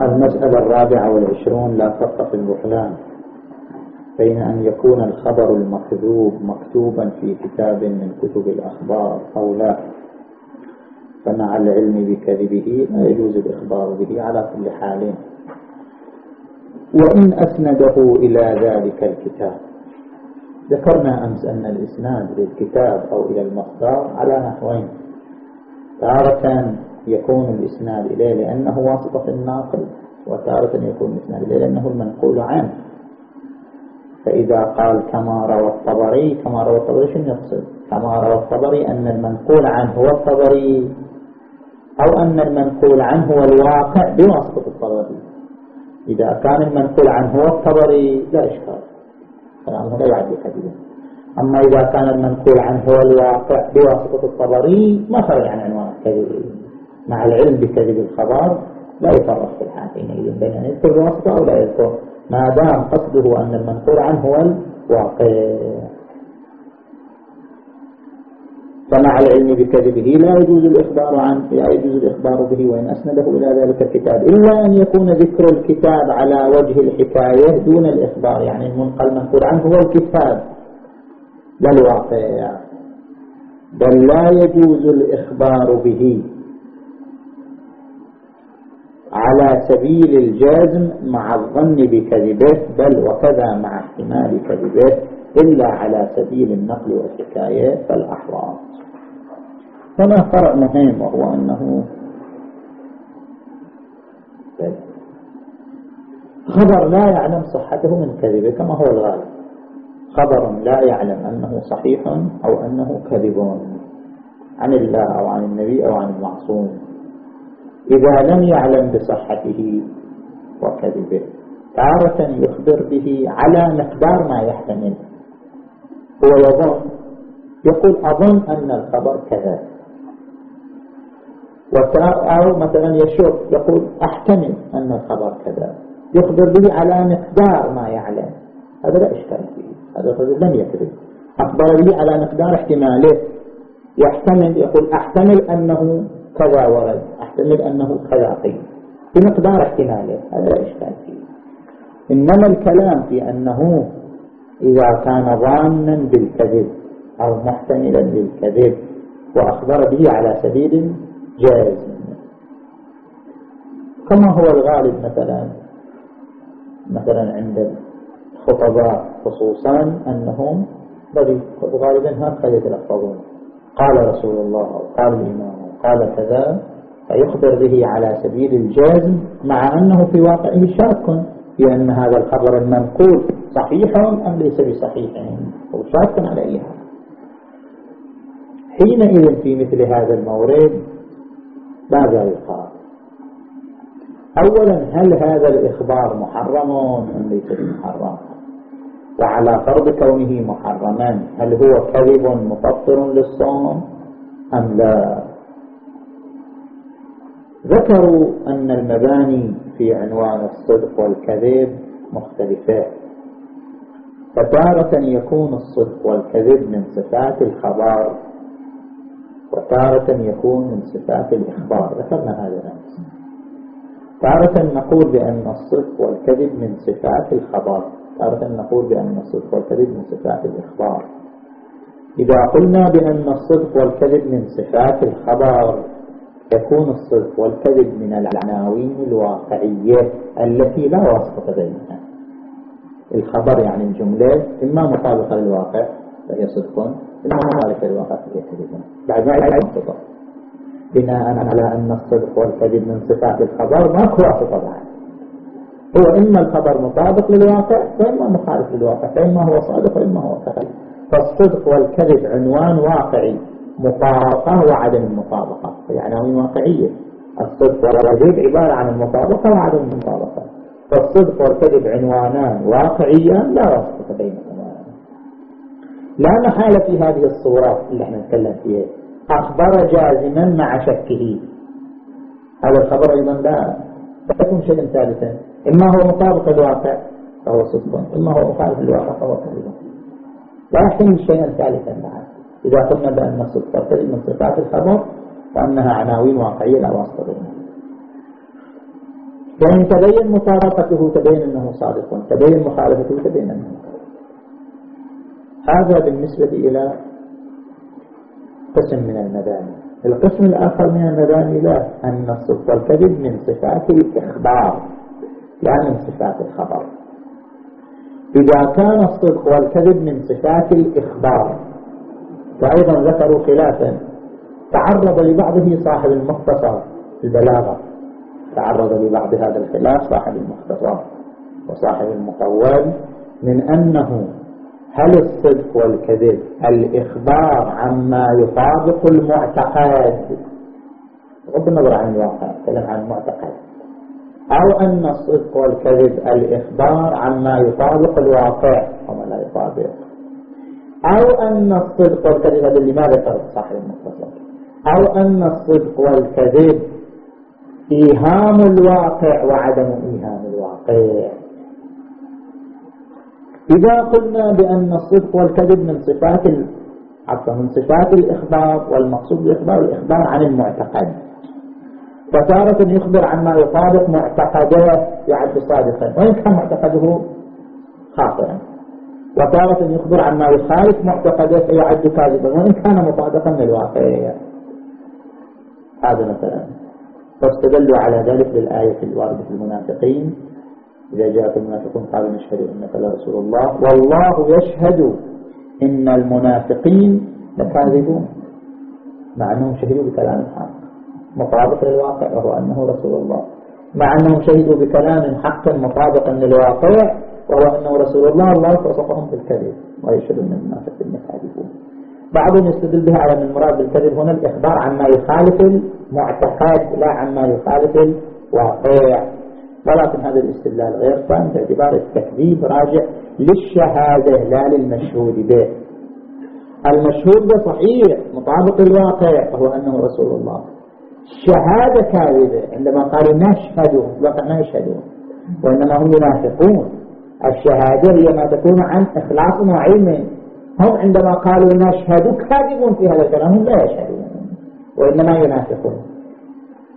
المسألة الرابعة والعشرون لا فرق في البحلان بين أن يكون الخبر المكذوب مكتوبا في كتاب من كتب الأخبار أو لا. فمع العلم بكذبه لا يجوز الإخبار به على كل حال. وإن أسنده إلى ذلك الكتاب. ذكرنا أمس أن الإسناد للكتاب أو إلى المصدر على نحوين. تارة يكون الإسناد إليه لأنه واسطة الناقل وتارة يكون الإسناد إليه لأنه المنقول عنه فإذا قال كما روى الطبري كما روى الطبري شنو يقصد؟ كما روى الطبري أن المنقول عنه هو الطبري أو أن المنقول عنه هو الواقع بواسطة الطبري. إذا كان المنقول عنه هو الطبري لا إشكال. كلامه لا يعد كذبا أما إذا كان المنقول عنه هو الواقع بواسطة الطبري ما خرج عن عنوان الكذب مع العلم بكذب الخبر لا يفرق في الحالتين بين أن يذكر بواسطة أو لا يذكر. ما دام قصده أن المنقول عنه هو الواقع. فمع العلم بكذبه لا يجوز الإخبار عنه لا يجوز الإخبار به وإن أسنده إلى ذلك الكتاب. إلا أن يكون ذكر الكتاب على وجه الحكاية دون الإخبار. يعني المنقل المنقول عنه هو الكتاب. لا الواقع. بل لا يجوز الإخبار به. على سبيل الجازم مع الظن بكذبه بل وكذا مع احتمال كذبه إلا على سبيل النقل والحكاية فالأحوال. هنا فرق مهم وهو أنه خبر لا يعلم صحته من كذبه كما هو الغالب. خبر لا يعلم أنه صحيح أو أنه كذب عن الله أو عن النبي أو عن المعصوم. إذا لم يعلم بصحته وكذبه تارة يخبر به على مقدار ما يحتمل. هو يظن يقول أظن أن الخبر كذا أو مثلا يشك يقول أحتمل أن الخبر كذا يخبر به على مقدار ما يعلم. هذا لا إشكال فيه. هذا الرجل لم يكذب. أخبر به على مقدار احتماله. يحتمل يقول أحتمل أنه كذا ورد. أحتمل أنه كذا قيل بمقدار احتماله. هذا لا إشكال فيه؟ إنما الكلام في أنه إذا كان ظانا بالكذب أو محتملا للكذب وأخبر به على سبيل جائز. كما هو الغالب مثلا مثلا عند الخطباء خصوصا أنهم غالبا هكذا يتلفظون قال رسول الله أو قال الإمام. قال كذا فيخبر به على سبيل الجازم مع أنه في واقعه شاك في أن هذا الخبر المنقول صحيح أم ليس بصحيح. هو شاك على أي حال حينئذ في مثل هذا المورد ماذا يقال؟ أولا هل هذا الإخبار محرم أم ليس بمحرم؟ وعلى فرض كونه محرما هل هو كذب مفطر للصوم أم لا؟ ذكروا أن المباني في عنوان الصدق والكذب مختلفات. فتارة يكون الصدق والكذب من صفات الخبر وتارة يكون من صفات الإخبار. ذكرنا هذا الأمس تارة نقول بأن الصدق والكذب من صفات الخبر تارة نقول بأن الصدق والكذب من صفات الإخبار. إذا قلنا بأن الصدق والكذب من صفات الخبر يكون الصدق والكذب من العناوين الواقعية التي لا واسطة بينها. الخبر يعني الجملة إما مطابقة للواقع فهي صدق إما مخالفة للواقع فهي كذب. بعد ما واسطة بناء على أن الصدق والكذب من صفات الخبر ماكو واسطة بعد هو إما الخبر مطابق للواقع وإما مخالف للواقع فإما هو صادق وإما هو كذب. فالصدق والكذب عنوان واقعي. مطابقة وعدم المطابقة. هي عناوين واقعية. الصدق والكذب عبارة عن المطابقة وعدم المطابقة. فالصدق والكذب عنوانان واقعيان لا واسطة بينهما لا محالة في هذه الصورة اللي إحنا نتكلم فيها. أخبر جازما مع شكه. هذا الخبر أيضا لا يكون شيئا ثالثا. إما هو مطابق للواقع فهو صدق. إما هو مخالف للواقع فهو كذب. لا يحتمل شيئا ثالثا معه إذا قلنا بأن الصدق والكذب من صفات الخبر فأنها عناوين واقعية لا واسطة بينها. وإن تبين مطابقته تبين أنه صادق تبين مخالفته تبين أنه هذا بالنسبة إلى قسم من المباني. القسم الآخر من المباني لا أن الصدق والكذب من صفات الإخبار لا من صفات الخبر. إذا كان الصدق والكذب من صفات الإخبار فأيضا ذكروا خلافا. تعرض لبعضه صاحب المختصر البلاغة. تعرض لبعض هذا الخلاف صاحب المختصر وصاحب المطول من أنه هل الصدق والكذب الإخبار عما يطابق المعتقد؟ بغض النظر عن الواقع نتكلم عن المعتقد. أو أن الصدق والكذب الإخبار عما يطابق الواقع وما لا يطابق. أو أن الصدق والكذب هذا لماذا فرق صاحب المختصر أو أن الصدق والكذب إيهام الواقع وعدم إيهام الواقع. إذا قلنا بأن الصدق والكذب من صفات عفوا من صفات الإخبار والمقصود بالإخبار الإخبار عن المعتقد. فتارة يخبر عما يطابق معتقده يعد صادقا. وإن كان معتقده خاطئا. وتارة يخبر عما يخالف معتقدة فيعد كاذبا وإن كان مطابقا للواقع. هذا مثلا. فاستدلوا على ذلك بالآية الواردة في المنافقين. إذا جاءت المنافقون قالوا نشهد إنك لرسول الله. والله يشهد إن المنافقين لكاذبون. مع أنهم شهدوا بكلام حق. مطابق للواقع وهو أنه رسول الله. مع أنهم شهدوا بكلام حق مطابقا للواقع وهو أنه رسول الله الله وصفهم بالكذب ويشهد أن المنافقين لكاذبون بعضهم يستدل بها على أن المراد بالكذب هنا الإخبار عما يخالف المعتقد لا عما يخالف الواقع. ولكن هذا الاستدلال غير صحيح باعتبار التكذيب راجع للشهادة لا للمشهود به. المشهود به صحيح مطابق الواقع وهو أنه رسول الله شهادة كاذبة عندما قالوا نشهد الواقع ما يشهدون وإنما هم ينافقون. الشهادة هي ما تكون عن إخلاص وعلم. هم عندما قالوا نشهد كاذبون في هذا الكلام هم لا يشهدون وإنما ينافقون.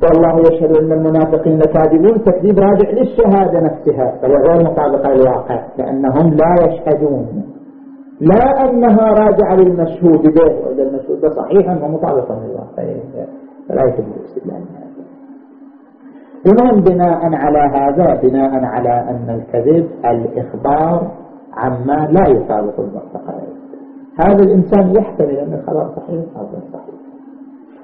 والله يشهد أن المنافقين لكاذبون تكذيب راجع للشهادة نفسها. فهي غير مطابقة للواقع لأنهم لا يشهدون. لا أنها راجعة للمشهود به وإذا المشهود صحيحا ومطابقا للواقع. فلا يتم الاستدلال. ومن بناء على هذا بناء على أن الكذب الإخبار عما لا يطابق المعتقد هذا الإنسان يحتمل أن الخبر صحيح أو غير صحيح.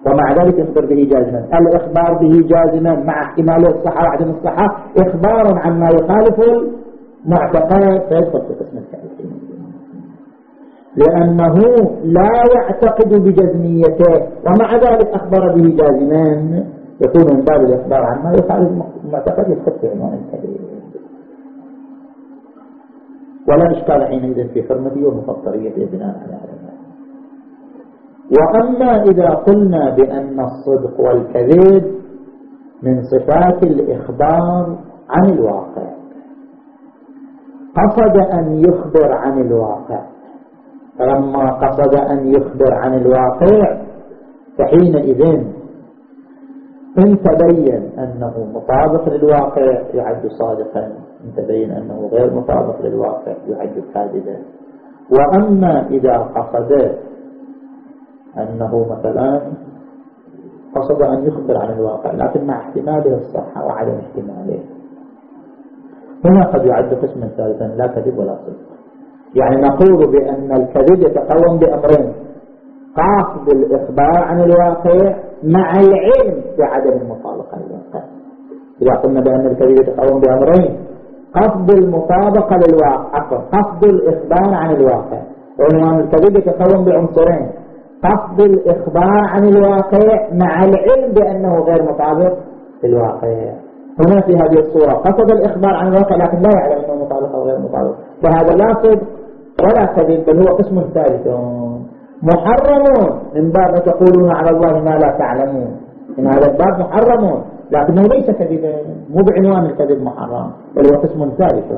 ومع ذلك يخبر به جازما. الإخبار به جازما مع احتمال الصحة وعدم الصحة إخبار عما يخالف المعتقد. فيدخل في قسم التأثير لأنه لا يعتقد بجزميته ومع ذلك أخبر به جازما. يكون من باب الإخبار عما يخالف المعتقد في عنوان الكبير ولا إشكال حينئذ في حرمته ومفطريته بناء على هذا وأما إذا قلنا بأن الصدق والكذب من صفات الإخبار عن الواقع. قصد أن يخبر عن الواقع. فلما قصد أن يخبر عن الواقع فحينئذ إن تبين أنه مطابق للواقع يعد صادقا. إن تبين أنه غير مطابق للواقع يعد كاذبا. وأما إذا قصد أنه مثلا قصد أن يخبر عن الواقع لكن مع احتماله الصحة وعدم احتماله. هنا قد يعد قسما ثالثا لا كذب ولا صدق. يعني نقول بأن الكذب يتقوم بأمرين قصد الإخبار عن الواقع مع العلم بعدم المطابقة للواقع إذا قلنا بأن الكذب يتقوم بأمرين قصد المطابقة للواقع قصد الإخبار عن الواقع. وعنوان الكذب يتقوم بعنصرين قصد الإخبار عن الواقع مع العلم بأنه غير مطابق للواقع. هنا في هذه الصورة قصد الإخبار عن الواقع لكن لا يعلم أنه مطابق أو غير مطابق. فهذا لا صدق ولا كذب بل هو قسم ثالث. محرمون. من باب تقولون على الله ما لا تعلمون. إن هذا الباب محرمون. لكنه ليس كذبا مو بعنوان الكذب محرم. بل هو قسم ثالث.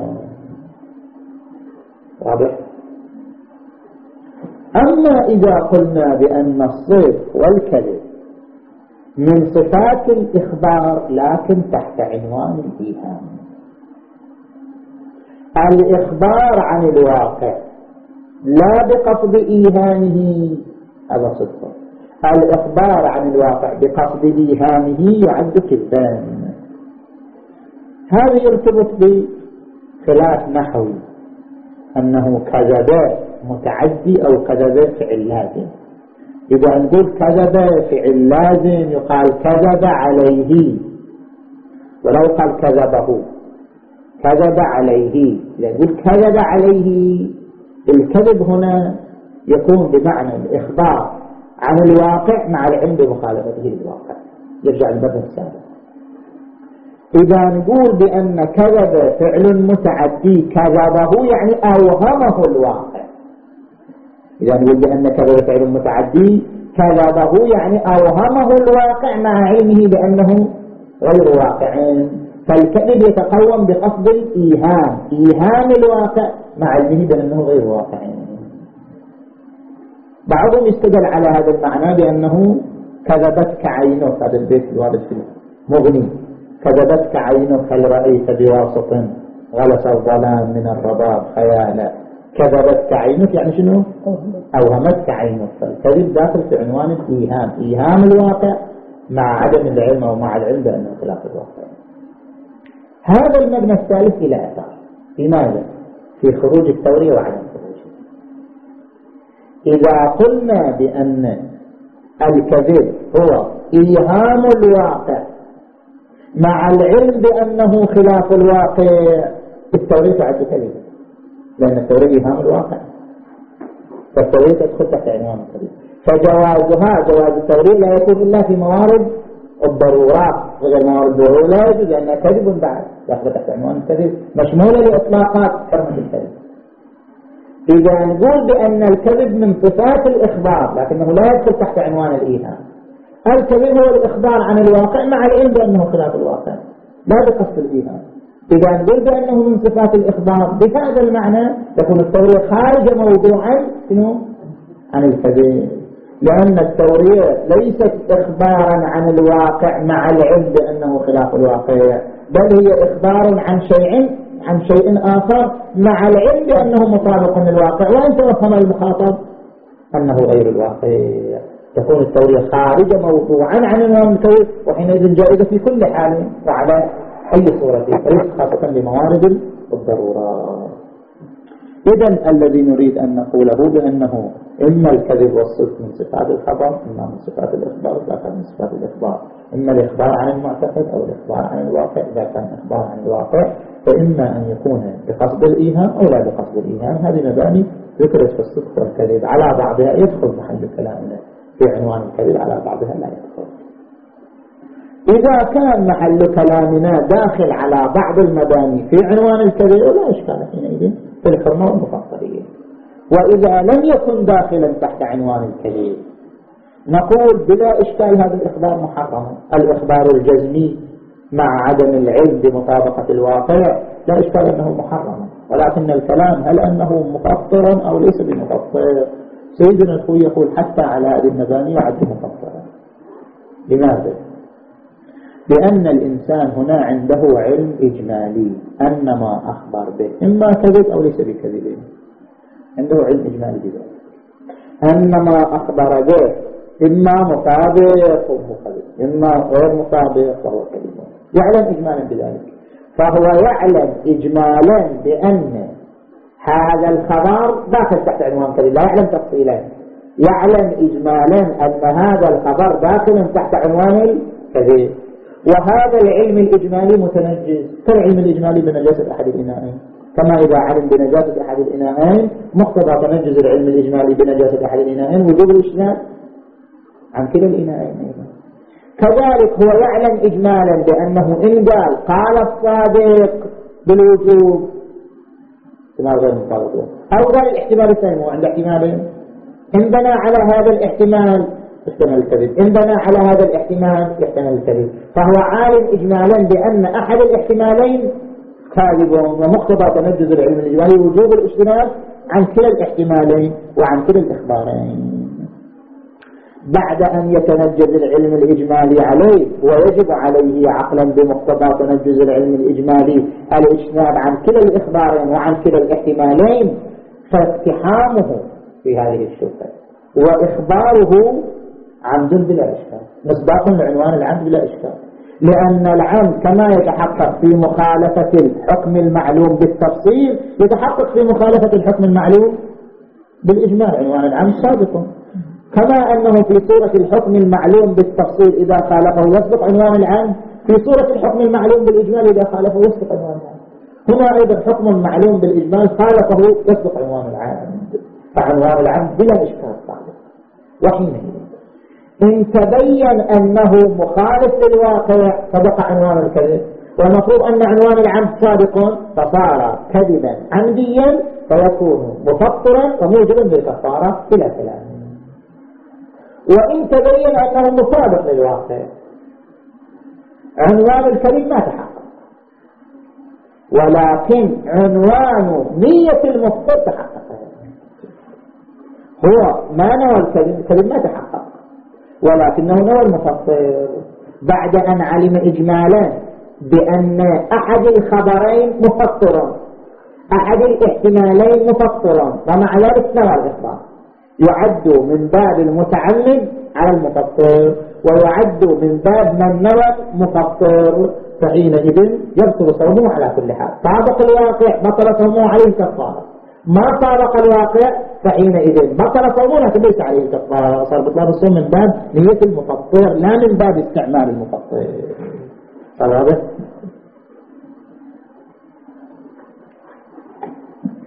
واضح؟ أما إذا قلنا بأن الصدق والكذب من صفات الإخبار لكن تحت عنوان الإيهام الإخبار عن الواقع. لا بقصد إيهامه. هذا صدق. الإخبار عن الواقع بقصد إيهامه يعد كذبان هذا يرتبط بخلاف نحوي. أنه كذب متعدي أو كذب فعل لازم. إذا نقول كذب فعل لازم يقال كذب عليه. ولو قال كذبه كذب عليه. إذا نقول كذب عليه الكذب هنا يكون بمعنى الإخبار عن الواقع مع العلم بمخالفته للواقع. يرجع المبنى السابق. إذا نقول بأن كذب فعل متعدي كذبه يعني أوهمه الواقع. إذا نقول بأن كذب فعل متعدي كذبه يعني أوهمه الواقع مع علمه بأنه غير واقع فالكذب يتقوم بقصد الإيهام. إيهام الواقع. مع علمه بأنه غير واقع. بعضهم يستدل على هذا المعنى بأنه كذبتك عينك هذا البيت الوارد في المغني. كذبتك عينك هل رأيت بواسط غلس الظلام من الرباب؟ خيالا. كذبتك عينك يعني شنو؟ أوهمتك عينك. فالكذب داخل في عنوان الإيهام. إيهام الواقع مع عدم العلم أو مع العلم بأنه خلاف الواقع. هذا المبنى الثالث إلى أثار لماذا؟ في خروج الثوري وعدم خروجه إذا قلنا بأن الكذب هو إيهام الواقع مع العلم بأنه خلاف الواقع التورية تعد كذبا لأن التورية إيهام الواقع. فالتورية تدخل تحت عنوان الكذب فجوازها جواز التورية لا يكون إلا في موارد الضرورات وغير موارد الضرورة لا يجوز لأنها كذب بعد. داخل تحت عنوان الكذب مشمولة لإطلاقات حرمة الكذب إذا نقول بأن الكذب من صفات الإخبار لكنه لا يدخل تحت عنوان الإيهام الكذب هو الإخبار عن الواقع مع العلم بأنه خلاف الواقع لا بقصد الإيهام إذا نقول بأنه من صفات الإخبار بهذا المعنى تكون التورية خارج موضوعا شنو؟ عن الكذب. لأن التورية ليست إخبارا عن الواقع مع العلم بأنه خلاف الواقع. بل هي إخبار عن شيء عن شيء آخر مع العلم بأنه مطابق للواقع. وأن توهم المخاطب أنه غير الواقع. تكون التورية خارج موضوعا عن عنوان التورية وحينئذ جائزة في كل حال وعلى أي صورة خاصة لموارد الضرورات إذا الذي نريد أن نقوله بأنه إما الكذب والصدق من صفات الخبر إما من صفات الإخبار كان من صفات الإخبار. إما الإخبار عن المعتقد أو الإخبار عن الواقع إذا كان إخبار عن الواقع فإما أن يكون بقصد الإيهام أو لا بقصد الإيهام. هذه مباني ذكرت في الصدق والكذب. على بعضها يدخل محل كلامنا في عنوان الكذب على بعضها لا يدخل. إذا كان محل كلامنا داخل على بعض المباني في عنوان الكذب لا إشكال حينئذ في الحرمة والمفصلية وإذا لم يكن داخلا تحت عنوان الكذب نقول بلا إشكال هذا الإخبار محرم. الإخبار الجزمي مع عدم العلم بمطابقة الواقع لا إشكال أنه محرم. ولكن الكلام هل أنه مفطرا أو ليس بمفطر سيدنا الخوي يقول حتى على هذه المباني يعد مفطرا لماذا؟ لأن الإنسان هنا عنده علم إجمالي أن ما أخبر به إما كذب أو ليس بكذب. عنده علم إجمالي بذلك. أن ما أخبر به إما مطابق ومخالف إما غير مطابق فهو كذب يعلم إجمالا بذلك. فهو يعلم إجمالا بأن هذا الخبر داخل تحت عنوان كذب لا يعلم تفصيلا. يعلم إجمالا أن هذا الخبر داخل تحت عنوان الكذب وهذا العلم الإجمالي متنجز كالعلم الإجمالي بنجاسة أحد الإناءين كما إذا علم بنجاسة أحد الإناءين مقتضى تنجز العلم الإجمالي بنجاسة أحد الإناءين وجوب الإشناء عن كلا الإناءين أيضا. كذلك هو يعلم إجمالا بأنه إن قال قال الصادق بالوجوب. احتمال غير مطابق أو قال الاحتمال الثاني هو عند احتمالين إن بنى على هذا الاحتمال. يحتمل الكذب. إن بنى على هذا الاحتمال يحتمل الكذب. فهو عالم إجمالا بأن أحد الاحتمالين كاذب ومقتضى تنجز العلم الإجمالي وجوب الاجتناب عن كلا الاحتمالين وعن كلا الإخبارين. بعد أن يتنجز العلم الإجمالي عليه ويجب عليه عقلا بمقتضى تنجز العلم الإجمالي الاجتناب عن كلا الإخبارين وعن كلا الإحتمالين فاقتحامه في هذه الشبهة وإخباره عمد بلا إشكال مصداق لعنوان العمد بلا إشكال لأن العمد كما يتحقق في مخالفة الحكم المعلوم بالتفصيل يتحقق في مخالفة الحكم المعلوم بالإجمال عنوان العمد سابق كما أنه في صورة الحكم المعلوم بالتفصيل إذا خالفه يسبق عنوان العام في صورة الحكم المعلوم بالإجمال إذا خالفه يسبق عنوان العام. هنا أيضا حكم معلوم بالإجمال خالفه يسبق عنوان العام. فعنوان العام بلا إشكال صادق وحينئذ. إن تبين أنه مخالف للواقع سبق عنوان الكذب. والمفروض أن عنوان العمد صادق فصار كذبا. عمديا فيكون مفطرا وموجبا بالكفارة بلا كلام. وإن تبين أنه مصادق للواقع عنوان الكريم ما تحقق. ولكن عنوان نية المفطر تحقق. هو ما نوى الكريم الكريم ما تحقق. ولكنه نوى المفطر بعد أن علم إجمالا بأن أحد الخبرين مفطر أحد الاحتمالين مفطر ومع ذلك نوى الإخبار. يعد من باب المتعمد على المفطر ويعد من باب من نوى مفطر فحينئذ يبطل صومه على كل حال. طابق الواقع بطل صومه عليه كفارة. ما طابق الواقع؟ فحينئذ بطل صومه لكن ليس عليه كفارة. صار بطلان الصوم من باب نية المفطر لا من باب استعمال المفطر صار واضح؟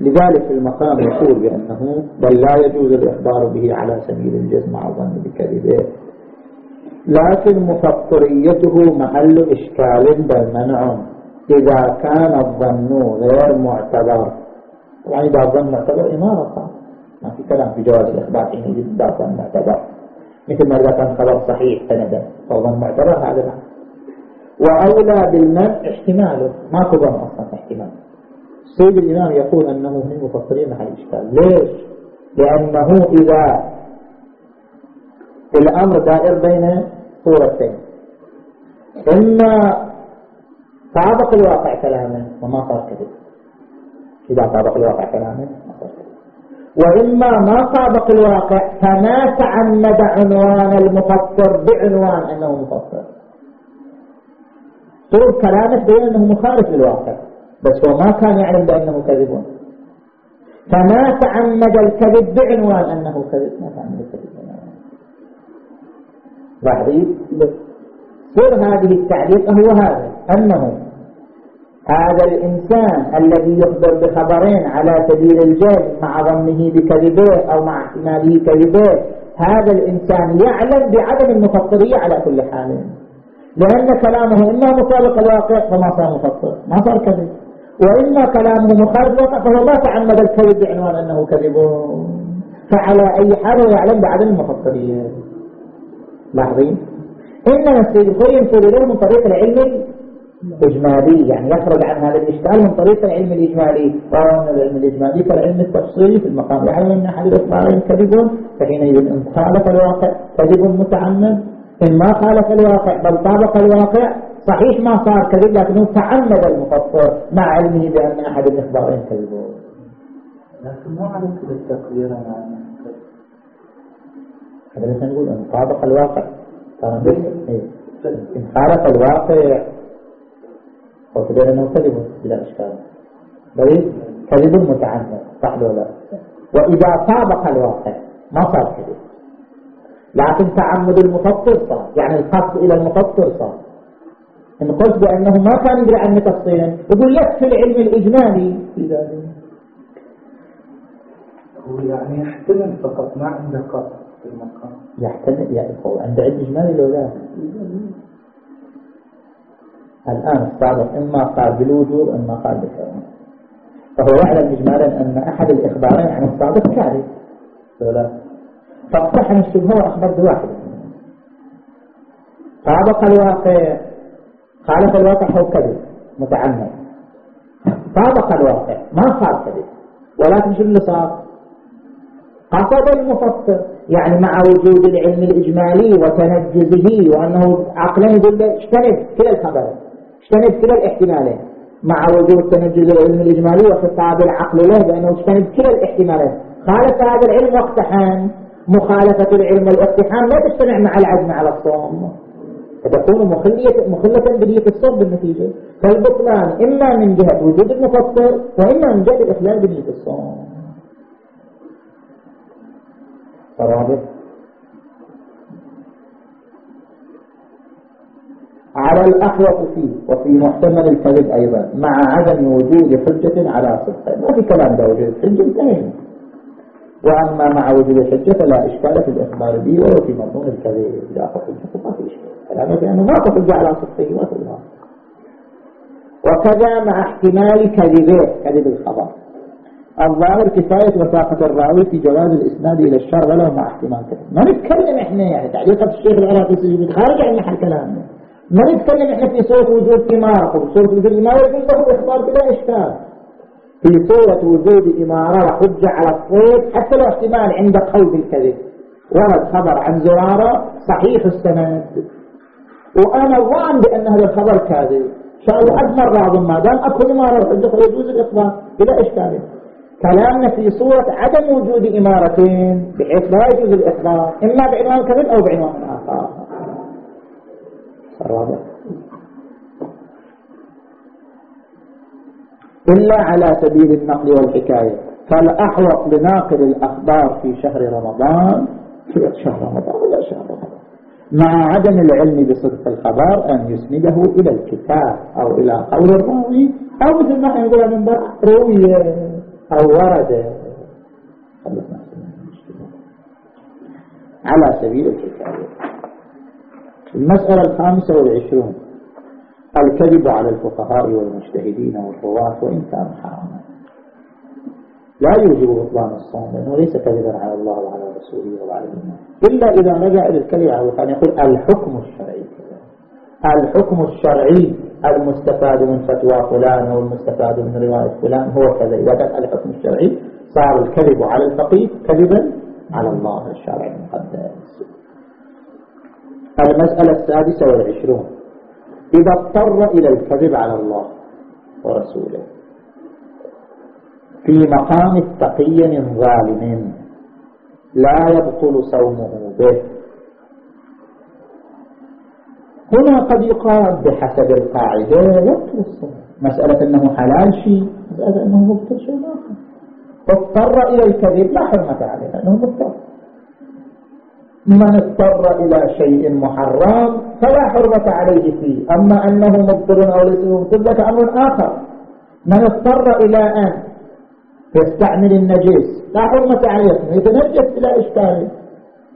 لذلك المقام يقول بأنه بل لا يجوز الإخبار به على سبيل الجزم مع الظن بكذبه. لكن مفطريته محل إشكال بل منع. إذا كان الظن غير معتبر. طبعا إذا الظن معتبر إمارة ما في كلام في جواز الإخبار حين يجب ظن معتبر. مثل ما إذا كان خبر صحيح سندا. فظن معتبر هذا. وأولى بالمنع احتماله. ما ظن أصلا احتمال. سيد الإمام يقول أنه من المفسرين محل إشكال ليش؟ لأنه إذا الأمر دائر بين صورتين. إما طابق الواقع كلامه وما صار كذب. إذا طابق الواقع كلامه صار وإما ما طابق الواقع فما تعمد عنوان المفسر بعنوان أنه مفسر. طول كلامه بين أنه مخالف للواقع. بس هو ما كان يعلم بأنه كذب. فما تعمد الكذب بعنوان أنه كذب. ما تعمد الكذب لاحظين سر هذه التعليق هو هذا أنه هذا الإنسان الذي يخبر بخبرين على سبيل الجهل مع ظنه بكذبه أو مع احتماله كذبه هذا الإنسان يعلم بعدم المفطرية على كل حال. لأن كلامه إما مطابق الواقع فما صار مفطر. ما صار كذب. وإما كلامه مخالف فهو ما تعمد الكذب بعنوان أنه كذب. فعلى أي حال يعلم بعدم المفطرية لاحظين؟ إنما السيد الخوي ينفذ له من طريق العلم الإجمالي يعني يخرج عن هذا الإشكال من طريق العلم الإجمالي. وأن العلم الإجمالي كالعلم التفصيلي في المقام يعلم أن أحد الإخبارين كذب فحينئذ إن خالف الواقع كذب متعمد. ما خالف الواقع بل طابق الواقع صحيح ما صار كذب لكنه تعمد المفسر مع علمه بأن أحد الإخبارين كذبون لكن مو على كل التقدير أنا. هذا ليس نقول أن طابق الواقع إيه. إن خالف الواقع فاعتبر أنه كذب بلا إشكال. بل كذب متعمد صح ولا وإذا طابق الواقع ما صار كذب. لكن تعمد المفسر صار. يعني الخاص إلى المفسر صار. إن قلت بأنه ما كان يدري عنه تفصيلا يقول يكفي العلم الإجمالي. في ذلك هو يعني يحتمل فقط ما عنده قطع في المقام. يحتمل يعني هو عنده علم إجمالي لو لا. الآن السابق إما قال بالوجوب إما قال بالحرام فهو يعلم إجمالا أن أحد الإخبارين عن السابق كاذب لا. فاقتحم الشبهة وأخبر بواحد طابق الواقع خالف الواقع هو كذب متعمد. طابق الواقع ما صار كذب ولكن شو اللي صار؟ قصد المفسر يعني مع وجود العلم الإجمالي وتنجزه وأنه عقلا يقول له اجتنب كلا الخبر اجتنب كلا الاحتمالين مع وجود تنجز العلم الإجمالي وخطاب العقل له بأنه اجتنب كلا الاحتمالين خالف هذا العلم واقتحم. مخالفة العلم والاقتحام لا تجتمع مع العزم على الصوم فتكون مخلية مخلة بنية الصوم بالنتيجة. فالبطلان إما من جهة وجود المفطر وإما من جهة الإخلال بنية الصوم الرابع على الأحوط فيه وفي محتمل الكذب أيضا مع عدم وجود حجة على صدقه ما في كلام ده وجود حجة انتهينا. وأما مع وجود الحجة فلا إشكال في الإخبار به ولو في مضمون الكذب. إذا أخذ حجة ما في إشكال. كلامه بأنه ما أخذ حجة على صدقه ما في وكذا مع احتمال كذبه كذب الخبر. الظاهر كفاية وثاقة الراوي في جواز الإسناد إلى الشر ولو مع احتمال كذب. ما نتكلم إحنا يعني. تعليقة الشيخ العراقي سيدي خارج عن محل كلامنا. ما نتكلم إحنا في صورة وجود إمارة. وفي صورة وجود إمارة يكون له إخبار بلا إشكال. في صورة وجود إمارة وحجة على الصيد حتى لو احتمال عند قلب الكذب. ورد خبر عن زرارة صحيح السند. وأنا ظان بأن هذا الخبر كاذب. شاء الله أدمر بعض ما دام أكو إمارة وحجة فيجوز الإخبار بلا إشكال. كلامنا في صورة عدم وجود إمارتين بحيث لا يجوز الإخبار إما بعنوان كذب أو بعنوان آخر. صار إلا على سبيل النقل والحكاية. فالأحوط لناقل الأخبار في شهر رمضان في شهر رمضان ولا شهر رمضان. مع عدم العلم بصدق الخبر أن يسنده إلى الكتاب أو إلى قول الراوي أو مثل ما إحنا نقول من روية أو ورد. على سبيل الحكاية. المسألة الخامسة والعشرون. الكذب على الفقهاء والمجتهدين والرواة وإن كان حراما. لا يوجب بطلان الصوم لأنه ليس كذبا على الله وعلى رسوله وعلى الناس إلا إذا لجأ إلى الكذب على الوقت يقول الحكم الشرعي. الحكم الشرعي المستفاد من فتوى فلان أو المستفاد من رواية فلان هو كذا. إذا كان الحكم الشرعي صار الكذب على الفقيه كذبا على الله الشرع المقدس. المسألة السادسة والعشرون. إذا اضطر إلى الكذب على الله ورسوله. في مقام التقي ظالم لا يبطل صومه به. هنا قد يقال بحسب القاعدة يبطل الصوم. مسألة أنه حلال شيء مسألة أنه مبطل شيء آخر. اضطر إلى الكذب لا حرمة عليه لأنه مضطر من اضطر إلى شيء محرم فلا حرمة عليه فيه. أما أنه مضطر أو ليس مضطر ذلك أمر آخر. من اضطر إلى أن يستعمل النجيس لا حرمة عليه. يتنجس إلى إشكال.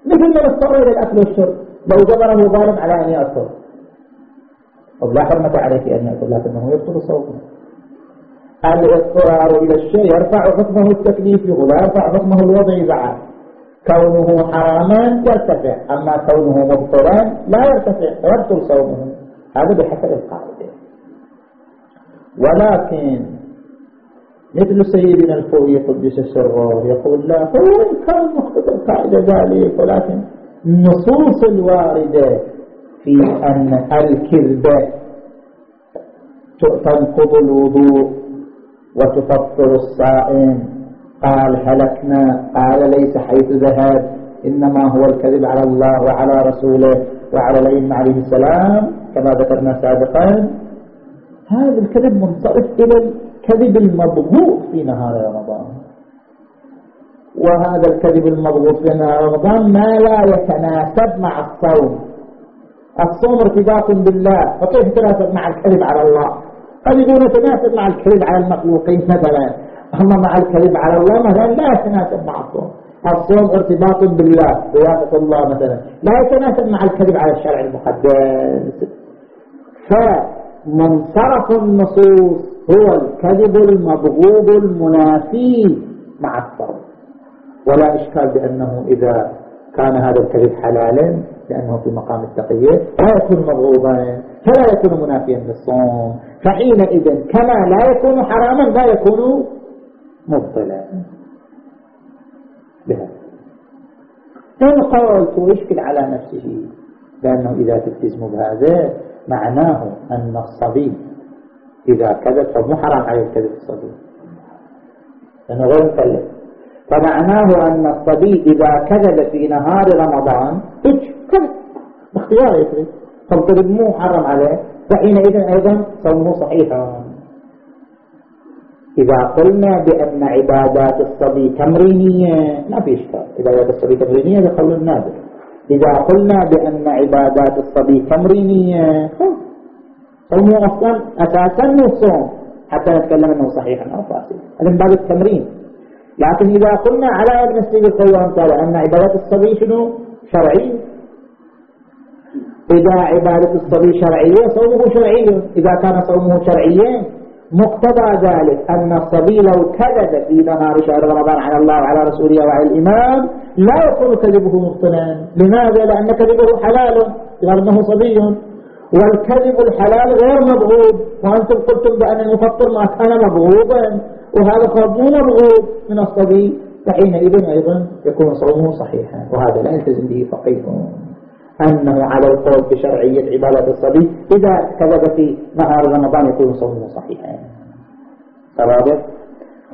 مثل من اضطر إلى الأكل والشرب. لو جبره ظالم على أن يأكل. أو لا حرمة عليه في أن يأكل لكنه يبطل صوته. الاضطرار إلى الشيء؟ يرفع حكمه التكليفي ولا يرفع حكمه الوضعي بعد كونه حراما يرتفع أما كونه مبطلا لا يرتفع يبطل صومه. هذا بحسب القاعدة. ولكن مثل سيدنا الفوي قدس سره يقول لا هو كان مخطط القاعدة ذلك ولكن النصوص الواردة في أن الكذبة تنقض الوضوء وتفطر الصائم. قال هلكنا قال ليس حيث ذهب إنما هو الكذب على الله وعلى رسوله وعلى الأئمة عليه السلام كما ذكرنا سابقا. هذا الكذب منصرف إلى الكذب المضبوط في نهار رمضان. وهذا الكذب المضبوط في نهار رمضان ما لا يتناسب مع الصوم. الصوم ارتباط بالله فكيف يتناسب مع الكذب على الله؟ قد يكون يتناسب مع الكذب على المخلوقين مثلا. أما مع الكذب على الله مثلا لا يتناسب مع الصوم. الصوم ارتباط بالله بواسطة الله مثلا. لا يتناسب مع الكذب على الشرع المقدس. فمنصرف النصوص هو الكذب المبغوض المنافي مع الصوم. ولا إشكال بأنه إذا كان هذا الكذب حلالا لأنه في مقام التقية لا يكون مبغوضا فلا يكون منافيا للصوم. فحينئذ كما لا يكون حراما لا يكون مبطلا بها. إن قلت ويشكل على نفسه لأنه إذا تلتزم بهذا معناه أن الصبي إذا كذب فمو حرام عليه الكذب الصبي. لأنه غير مكلف. فمعناه أن الصبي إذا كذب في نهار رمضان كذب. باختياره يكذب فالكذب مو محرم عليه. فحينئذ أيضا صومه صحيحا. إذا قلنا بأن عبادات الصبي تمرينية ما في إشكال. عبادات الصبي تمرينية بقول النادر. إذا قلنا بأن عبادات الصبي تمرينية صومه أصلا أساسا مو صوم حتى نتكلم أنه صحيح أو فاسد. هذا من باب التمرين. لكن إذا قلنا على ابن السيد القيوم قال أن عبادة الصبي شنو؟ شرعية. إذا عبادة الصبي شرعية صومه شرعي إذا كان صومه شرعيا مقتضى ذلك أن الصبي لو كذب في نهار شهر رمضان على الله وعلى رسوله وعلى الإمام لا يكون كذبه مبطلا لماذا؟ لأن كذبه حلال لأنه صبي. والكذب الحلال غير مبغوض. وأنتم قلتم بأن المفطر ما كان مبغوضا وهذا مو مبغوض من الصبي. فحينئذ أيضا يكون صومه صحيحا. وهذا لا يلتزم به فقيه. أنه على القول بشرعية عبادة الصبي. إذا كذب في نهار رمضان يكون صومه صحيحا. صوابه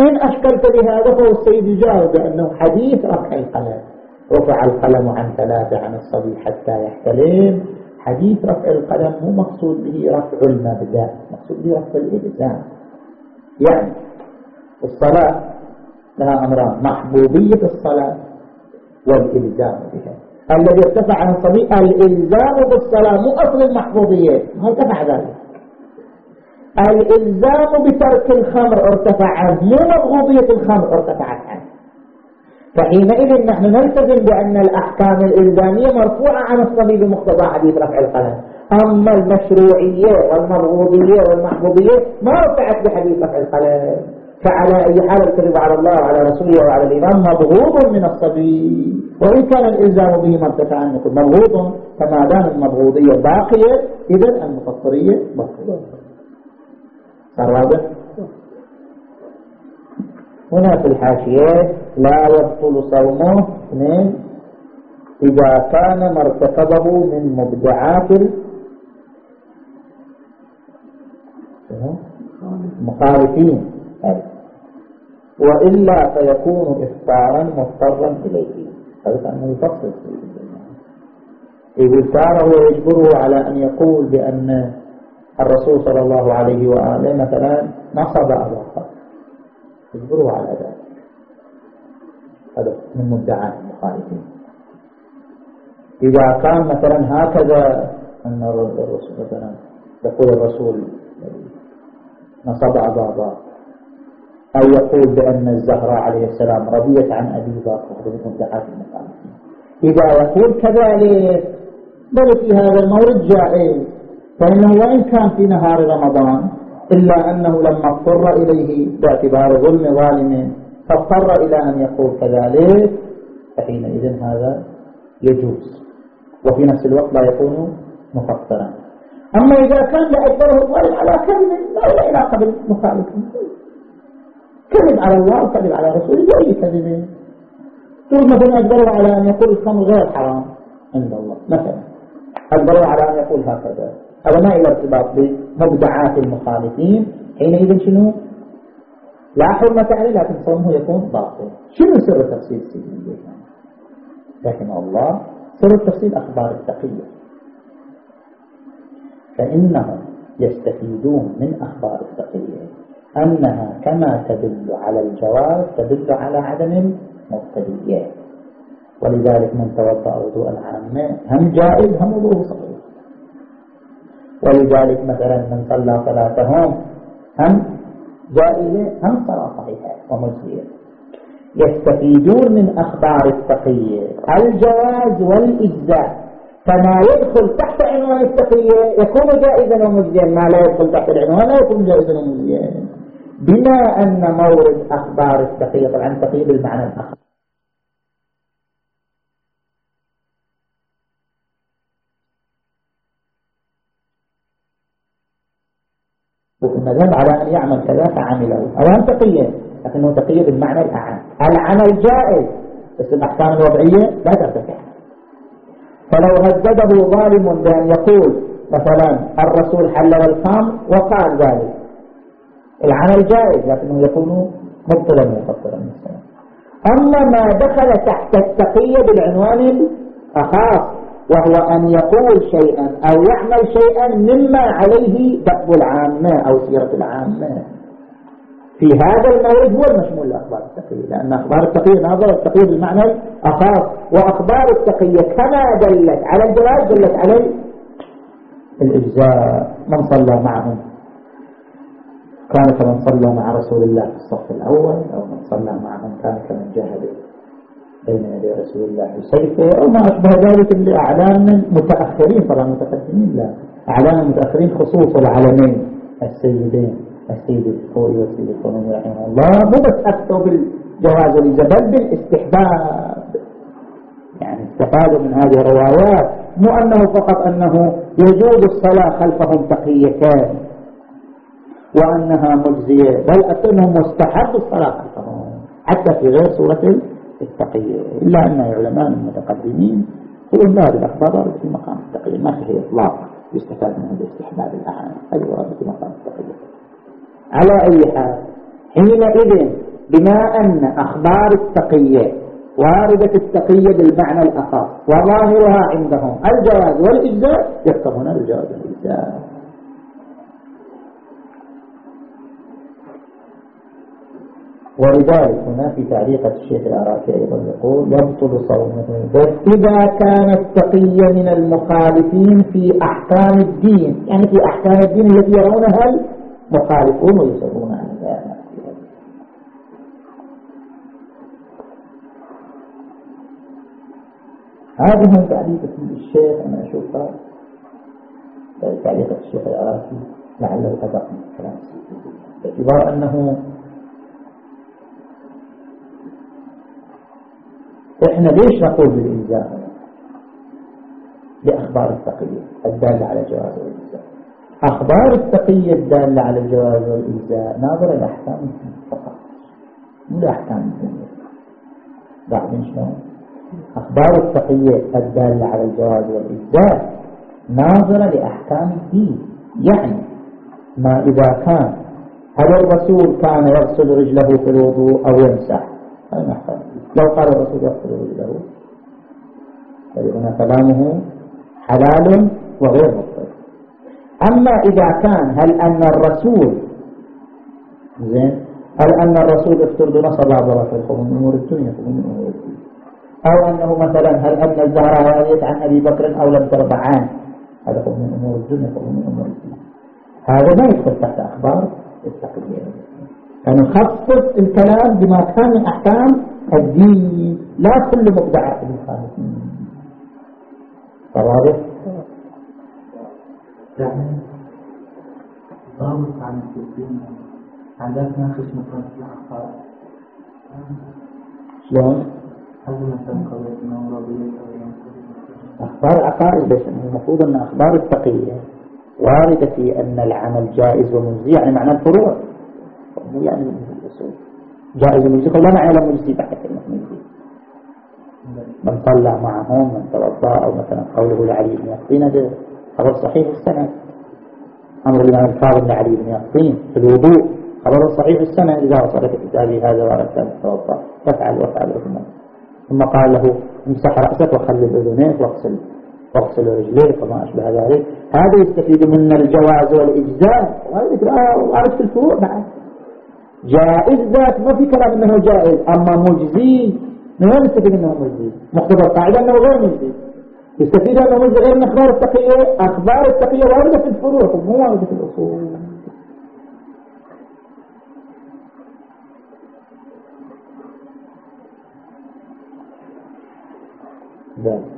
إن أشكلت لهذا فهو السيد جاوب بأنه حديث رفع القلم. رفع القلم عن ثلاثة عن الصبي حتى يحتلم. حديث رفع القلم مو مقصود به رفع المبدأ مقصود به رفع الإلزام. يعني الصلاة لها أمران محبوبية الصلاة والإلزام بها. الذي ارتفع عن الصبي الإلزام بالصلاة مو أصل المحفوظية. ما ارتفع ذلك. الإلزام بترك الخمر ارتفع عنه. مو مبغوضية الخمر ارتفعت عنه. فحينئذ نحن نلتزم بأن الأحكام الإلزامية مرفوعة عن الصبي بمقتضى حديث رفع القلم. أما المشروعية والمرغوبية والمحبوبية ما رفعت بحديث رفع القلم. فعلى أي حال الكذب على الله وعلى رسوله وعلى الإمام مبغوض من الصبي. وإن كان الإلزام به مرتفع أن يكون مبغوض فما دام المبغوضية باقية إذا المفطرية مطلوبة صار هنا في الحاشية لا يبطل صومه اثنين إذا كان ما ارتكبه من مبدعات المخالفين وإلا فيكون إفطارا مضطرا إليه. هذا أنه يفصل إذ تاره ويجبره على أن يقول بأن الرسول صلى الله عليه وآله مثلا نصب أبا بكر. يجبره على ذلك. هذا من مدعاء المخالفين. إذا كان مثلا هكذا أن الرسول مثلا يقول الرسول نصب أبا بكر. أو يقول بأن الزهراء عليه السلام رضيت عن أبي بكر من مدعاة المخالفين إذا يقول كذلك بل في هذا المورد جائز فإنه وإن كان في نهار رمضان إلا أنه لما اضطر إليه باعتبار ظلم ظالم فاضطر إلى أن يقول كذلك فحينئذ هذا يجوز. وفي نفس الوقت لا يكون مفطرا. أما إذا كان لأجبره الظالم على كذب لا علاقة بالمخالف كذب على الله وكذب على رسوله بأي كذب تقول مثلا أجبره على أن يقول الخمر غير حرام عند الله مثلا. أجبره على أن يقول هكذا. هذا ما إلى ارتباط بمبدعات المخالفين. حينئذ شنو؟ لا حرمة عليه لكن صومه يكون باطل. شنو سر تفسير سيدنا رحمه الله سر التفسير أخبار التقية. فإنهم يستفيدون من أخبار التقية. أنها كما تدل على الجواز تدل على عدم المبتدئية ولذلك من توضأ وضوء العامة هم جائز هم وضوء صغير ولذلك مثلا من صلى صلاتهم هم جائزة هم صلاة صحيحة ومجزية. يستفيدون من أخبار التقية. الجواز والإجزاء. فما يدخل تحت عنوان التقية يكون جائزا ومجزيا ما لا يدخل تحت العنوان لا يكون جائزا ومجزيا. بما أن مورد أخبار التقية طبعا التقية بالمعنى الآخر. المذهب على أن يعمل كذا فعمله. أولا تقية لكنه تقية بالمعنى الأعم. العمل جائز بس الأحكام الوضعية لا ترتفع. فلو هدده ظالم بأن يقول مثلا الرسول حلل الخمر وقال ذلك. العمل جائز لكنه يكون مبطلا مثلا أما ما دخل تحت التقية بالعنوان الأخاص وهو أن يقول شيئا أو يعمل شيئا مما عليه دق العامة أو سيرة العامة. في هذا المورد هو المشمول لأخبار التقية لأن أخبار التقية ناظر التقية بالمعنى الأخاص وأخبار التقية كما دلت على الجواز دلت على الإجزاء. من صلى معهم؟ كان كمن صلى مع رسول الله في الصف الأول أو من صلى معهم كان كمن جاهد بين يدي رسول الله بسيفه أو ما أشبه ذلك لأعلام متأخرين طبعا متقدمين لا. أعلام متأخرين خصوص العالمين السيدين السيد الكوري والسيد الكوني رحمه الله مو بس أكثر بالجواز والإجابة بل بالاستحباب. يعني استفادوا من هذه الروايات مو أنه فقط أنه يجوز الصلاة خلفهم تقيتان وأنها مجزية. بل أنه مستحب الصلاة. خلفهم حتى في غير صورة التقية إلا أن العلماء المتقدمين يقولون لا هذه الأخبار في مقام التقية ما فيها إطلاق يستفاد من الاستحباب الأعام هذه ورد في مقام التقية على أي حال حينئذ بما أن أخبار التقية واردة التقية بالمعنى الأخص وظاهرها عندهم الجواز والإجزاء يفقهون الجواز والإجزاء. ولذلك هنا في تعليق الشيخ العراقي أيضا يقول يبطل صومه إذا كان التقي من المخالفين في أحكام الدين. يعني في أحكام الدين التي يرونها المخالفون ويسرون عن ذلك هذه من تعليق الشيخ أنا أشوفها تعليق الشيخ العراقي لعله أدق من كلام باعتبار أنه إحنا ليش نقول بالإلزام لأخبار التقية الدالة على جواز الإلزام أخبار التقية الدالة على الجواز والإلزام ناظرة الأحكام فقط مو الأحكام الدنيا. بعدين شلون؟ أخبار التقية الدالة على الجواز والإلزام ناظرة لأحكام الدين. يعني ما إذا كان هل الرسول كان يغسل رجله في الوضوء أو يمسح؟ محفظ لو قال الرسول يغسل رجله فهنا كلامه حلال وغير مفرد أما إذا كان هل أن الرسول زين هل أن الرسول افترض نصب عبر في الخمر من أمور الدنيا من أمور الدنيا؟ أو أنه مثلا هل أن الزهراء راويت عن أبي بكر أو لم ترضى عنه؟ هذا من أمور الدنيا هو من أمور الدنيا. هذا ما يدخل تحت أخبار التقليد فنخصص الكلام بما كان من أحكام الدين لا كل مبدعات المخالفين واضح؟ يعني ضابط عن الدين. خشمة في شلون؟ أخبار العقائد المفروض أن أخبار التقية واردة في أن العمل جائز ومجزي يعني معنى الفروع. يعني جائز ومجزي لا معنى لا مجزي تحت كلمة مجزي من صلى معهم من توضأ أو مثلا قوله لعلي بن يقطين هذا خبر صحيح السنة أمر الإمام الفاضل لعلي بن يقطين في الوضوء خبر صحيح السنة إذا وصلت كتابي هذا وأردت أن تتوضأ وافعل ثم ثم قال له امسح رأسك وخلي أذنيك واغسل واغسل رجليك وما أشبه ذلك. هذا يستفيد منا الجواز والإجزاء. وعرفت الفروع بعد. جائز ذات ما في كلام إنه جائز أما مجزي. من وين يستفيد إنه مجزي؟ مقتضى القاعدة إنه غير مجزي. يستفيد إنه مجزي غير من أخبار التقية أخبار التقية وارده في الفروع مو وارده في الأصول. ذلك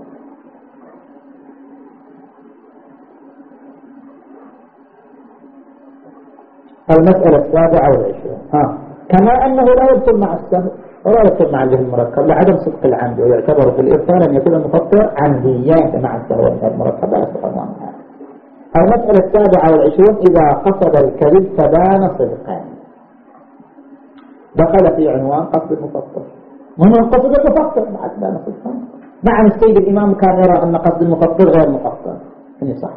المسألة السابعة والعشرين. ها. كما أنه لا يبطل مع السهل ولا يبطل مع الجهل المركب لعدم صدق العمد ويعتبر في الإرسال أن يكون المفطر عمديا مع السهل المركب لا يصدق عنها. المسألة السابعة والعشرون إذا قصد الكذب فبان صدقا. دخل في عنوان قصد المفطر وهو قصد المفطر بعد لا نقول نعم السيد الإمام كان يرى أن قصد المفطر غير مفطر إني صح.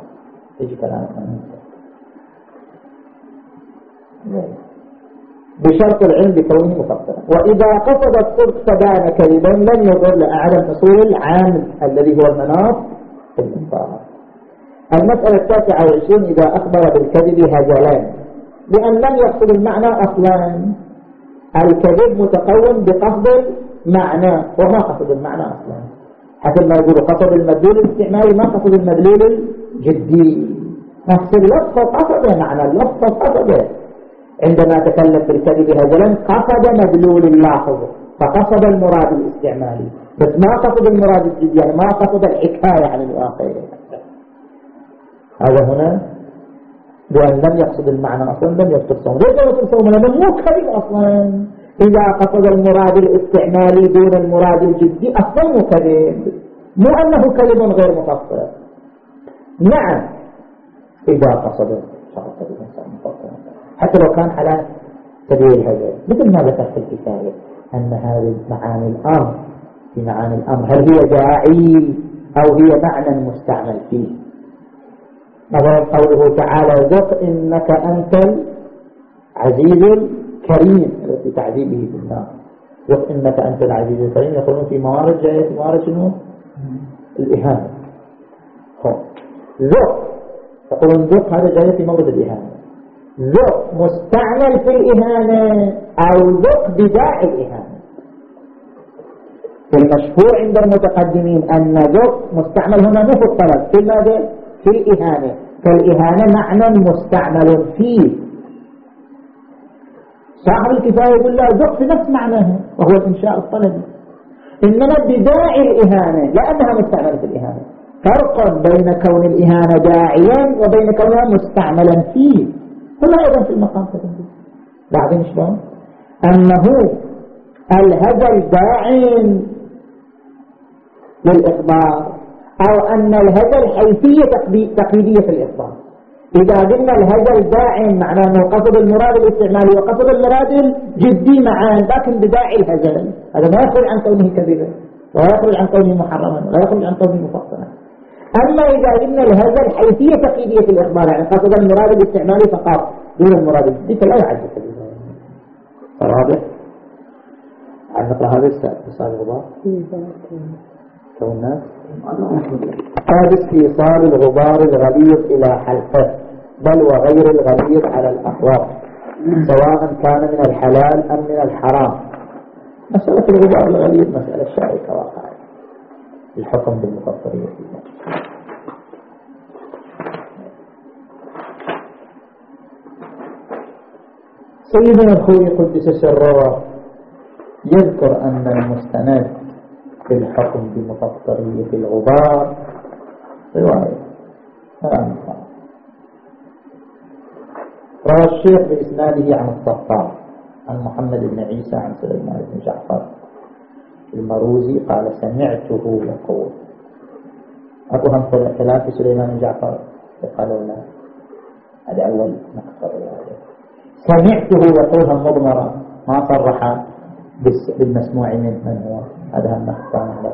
يجي كلام بشرط العلم بكونه مفطرا. وإذا قصد الصدق فبان كذبا لم يضر لأعلم أصول العام الذي هو المناط الإنصار المسألة التاسعة والعشرين إذا أخبر بالكذب هجلان لأن لم يقصد المعنى أصلا. الكذب متقوم بقصد المعنى وما قصد المعنى أصلا. حسب ما يقول قصد المدلول الاستعمالي ما قصد المدلول الجدي. نفس اللفظ قصد معنى اللفظ قصده. عندما تكلم بالكذب هجلا قصد مدلول اللافظ فقصد المراد الاستعمالي بس ما قصد المراد الجدي يعني ما قصد الحكاية عن الواقع هذا هنا. بأن لم يقصد المعنى أصلا لم يبطل صوم. ليس يبطل صوم؟ لأنه مو كذب أصلا. إذا قصد المراد الاستعمالي دون المراد الجدي أصلا مو كذب. مو أنه كذب غير مفصل. نعم إذا قصد. حتى لو كان على سبيل الهجر مثل ما ذكرت في الكتابة أن هذه معاني الأمر في معاني الأمر هل هي داعي أو هي معنى مستعمل فيه؟ مثلا قوله تعالى ذق إنك أنت العزيز الكريم في تعذيبه في النار. ذق إنك أنت العزيز الكريم يقولون في موارد جاية موارد شنو؟ الإهانة. ذق يقولون ذق هذا جاية في مورد الإهانة. ذق مستعمل في الإهانة أو ذق بداعي الإهانة. المشهور عند المتقدمين أن ذق مستعمل هنا مو في الطلب في ماذا؟ في الإهانة. فالإهانة معنى مستعمل فيه. صاحب الكفاية يقول لا ذق في نفس معناه وهو الإنشاء الطلبي إنما بداعي الإهانة لأنها مستعملة في الإهانة. فرق بين كون الإهانة داعيا وبين كونها مستعملا فيه. هنا أيضا في المقام كذلك بعدين شلون؟ أنه الهدى داع للإخبار أو أن الهدى حيثية تقليدية في الإخبار إذا قلنا الهدى داعم معناه أنه قصد المراد الاستعمالي وقصد المراد الجدي معا لكن بداعي الهزل. هذا ما يخرج عن كونه كذبا ولا يخرج عن كونه محرما ولا يخرج عن كونه مفصلا. أما إذا قلنا الهزل حيثية تقليدية في الإخبار يعني قصد المراد الاستعمالي فقط دون المراد. الجدي فلا يعد. واضح؟ عن نقرأ هذا السؤال الغبار. الناس. سادس إيصال الغبار الغليظ إلى حلقه بل وغير الغليظ على الأحواض سواء كان من الحلال أم من الحرام. مسألة الغبار الغليظ مسألة شائكة واقعية. الحكم بالمفطرية سيدنا الخوي قدس سره يذكر أن المستند في الحكم بمفطرية الغبار رواية. روى الشيخ بإسناده عن الصفار عن محمد بن عيسى عن سليمان بن جعفر. المروزي قال سمعته يقول. أكو هم في سليمان جعفر قالوا لا. هذا أول نقطة سمعته يقول هم مضمرة ما صرح بالمسموع من من هو. هذا النقطة على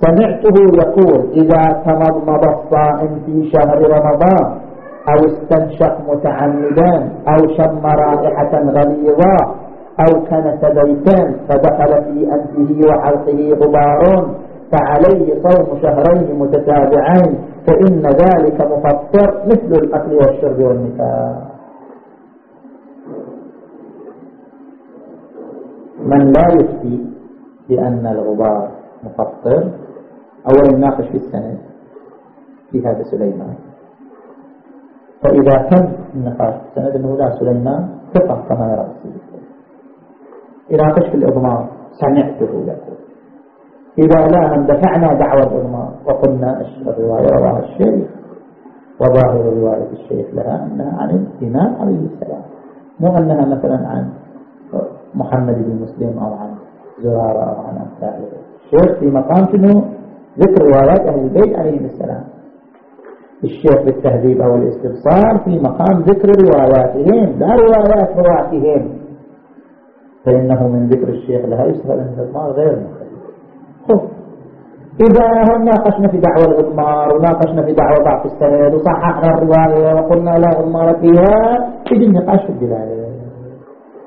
سمعته يقول إذا تمضمض الصائم في شهر رمضان أو استنشق متعمدا أو شم رائحة غليظة أو كنس بيتا فدخل في أنفه وحلقه غبار فعليه صوم شهرين متتابعين فإن ذلك مفطر مثل الأكل والشرب والنفاق. من لا يفتي بأن الغبار مفطر أولا ناقش في السند في هذا سليمان. فإذا تم النقاش في السند أنه لا سليمان ثقة كما يرى السيد يناقش في الإضمار. سمعته يقول. إذا لا اندفعنا دعوى الإضمار. وقلنا الرواية رواها الشيخ وظاهر رواية الشيخ لها أنها عن الإمام عليه السلام. مو أنها مثلا عن محمد بن مسلم أو عن زرارة أو عن أمثاله الشيخ في مقام شنو؟ ذكر روايات أهل البيت عليهم السلام. الشيخ بالتهذيب أو الاستبصار في مقام ذكر رواياتهم لا روايات رواتهم. فإنه من ذكر الشيخ لها يستفاد أن الإضمار غير مخير. إذا ناقشنا في دعوة الإضمار وناقشنا في دعوة ضعف السند وصححنا الرواية وقلنا لا إضمار فيها يجي النقاش في الدلالة.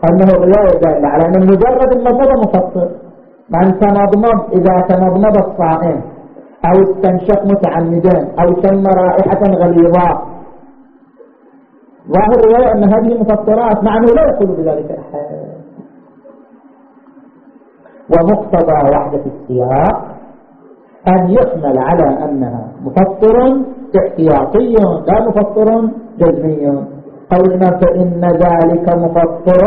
أنه الرواية دالة على أن مجرد المضمضة مفطر من تمضمض إذا تمضمض الصائم أو استنشق متعمدا أو شم رائحة غليظة. ظاهر الرواية أن هذه مفطرات مع أنه لا يقول بذلك أحد. ومقتضى وحدة السياق أن يحمل على أنها مفطر احتياطي لا مفطر جزمي. قولنا فإن ذلك مفطر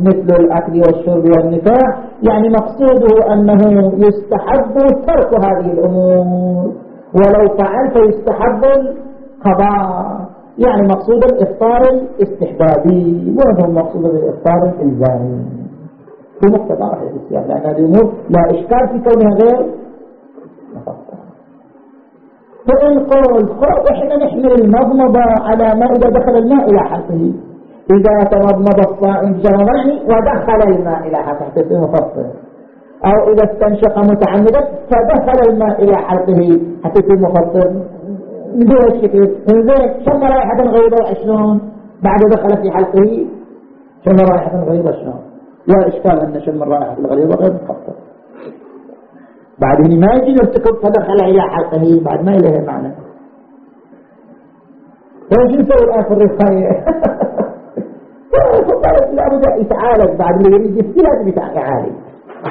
مثل الأكل والشرب والنكاح يعني مقصوده أنه يستحب ترك هذه الأمور. ولو فعل فيستحب القضاء يعني مقصود الإفطار الاستحبابي وهذا مقصود الإفطار الإلزامي. في مقتضى رحلة السياق لأن هذه الأمور لا إشكال في كونها غير مفطرة فإن قلت إحنا نحمل المضمضة على ما إذا دخل الماء إلى حلقه. إذا تمضمض الصائم جرماني ودخل الماء إلى حلقه. في مفطر أو إذا استنشق متعمدا فدخل الماء إلى حلقه. حتى مفطر من دون الشكل؟ زين شم رائحة غريبة شلون بعد دخل في حلقه شم رائحة غريبة شلون لا إشكال أن شم الرائحة الغريبة غير مفطر بعدين ما يجي يرتكب فدخل إلى حلقه بعد ما إليه معنى. وش نسوي الآن في لا بد يتعالج بعد اللي يريد يفتي لازم يتعالج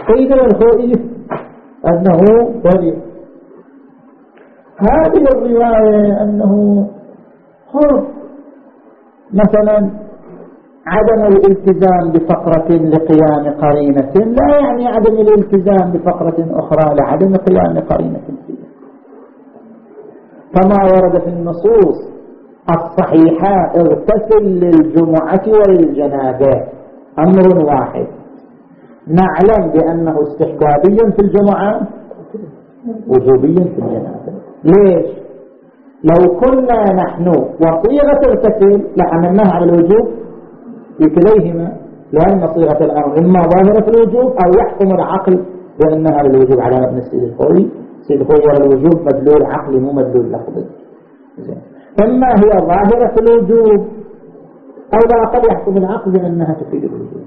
كيف الخوئي أنه ولي. هذه الرواية أنه خوف. مثلا عدم الالتزام بفقرة لقيام قرينة. لا يعني عدم الالتزام بفقرة أخرى لعدم قيام قرينة فيها. كما ورد في النصوص الصحيحة اغتسل للجمعة وللجنابة. أمر واحد. نعلم بأنه استحبابي في الجمعة وجوبي في الجنابة. ليش؟ لو كنا نحن وصيغة اغتسل لحملناها على الوجوب بكليهما لأن صيغة الأمر إما ظاهرة الوجوب أو يحكم العقل بأنها للوجوب على مبنى السيد الخوي السيد الخوي الوجوب مدلول عقلي مو مدلول لفظي إما هي ظاهرة الوجوب؟ أو لا قد يحكم العقل بأنها تفيد الوجوب.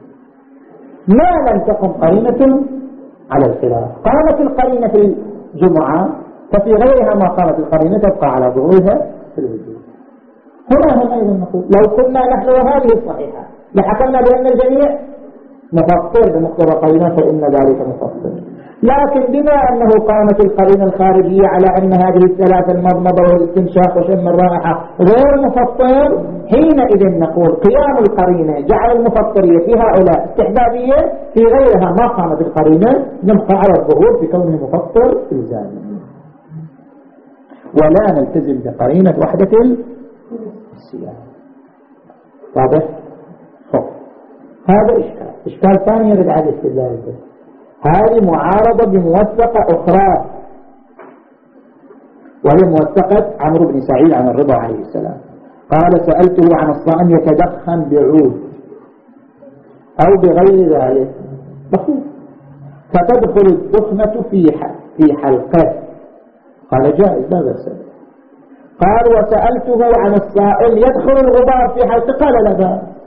ما لم تقم قرينة على الخلاف. قامت القرينة في الجمعة ففي غيرها ما قامت القرينة تبقى على ظهورها في الوجوب. هنا هم أيضا نقول لو كنا نحن وهذه الصحيحة لحكمنا بأن الجميع مفطر بمقتضى قرينة فإن ذلك مفطر لكن بما أنه قامت القرينة الخارجية على أن هذه الثلاثة المضمضة والاستنشاق وشم الرائحة غير مفطر حينئذ نقول قيام القرينة جعل المفطرية في هؤلاء استحبابية في غيرها ما قامت القرينة نبقى على الظهور بكونه مفطر إلزامي ولا نلتزم بقرينة وحدة السياق. واضح؟ هذا إشكال. إشكال ثاني يرد على الاستدلال هذه معارضة بموثقة أخرى. وهي موثقة عمرو بن سعيد عن الرضا عليه السلام. قال سألته عن الصائم يتدخن بعود أو بغير ذلك. بخير فتدخل الدخنة في في حلقة. قال جائز لا بأس قال وسألته عن الصائم يدخل الغبار في حلقة؟ قال لا بأس.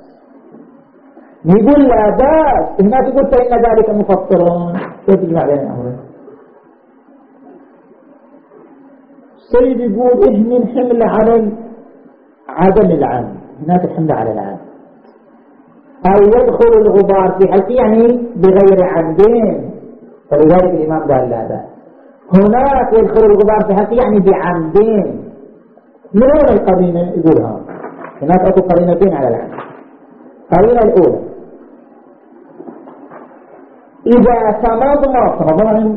يقول لا باس. هنا تقول فإن ذلك مفطر كيف تجمع بين الأمرين السيد يقول اهمل حمل على عدم العام هناك الحمل على العام أو يدخل الغبار في حلقه يعني بغير عمد فلذلك الإمام قال لا باس. هناك يدخل الغبار في حلقه يعني بعمد من وين القرينة؟ يقولها. هناك أكو قرينتين على العام القرينة الأولى. إذا تمضمض تمضمض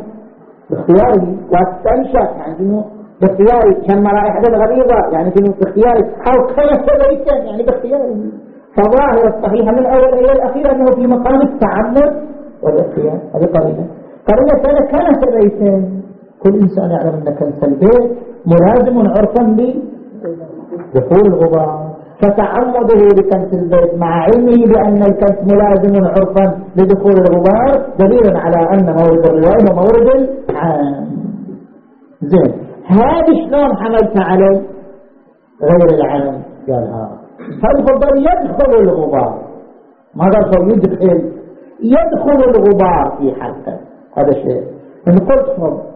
باختياره وأستنشق يعني شنو؟ باختياري كم رائحة غليظة يعني شنو؟ باختياري أو كيف بيتا يعني باختياري فظاهر الصحيحة من الأول إلى الأخير أنه في مقام التعمد والاختيار هذه قرينة قرينة ثانية كانت بيتا كل إنسان يعلم أن كنس البيت ملازم عرفا بدخول الغبار. فتعمده لكنس البيت مع علمه بأن الكنس ملازم عرفا لدخول الغبار دليل على أن مورد الرواية هو مورد العام. زين هذه شلون حملت عليه غير العام؟ قال ها فالغبار يدخل الغبار. ما قال يدخل يدخل الغبار في حلقة. هذا شيء. إن قلت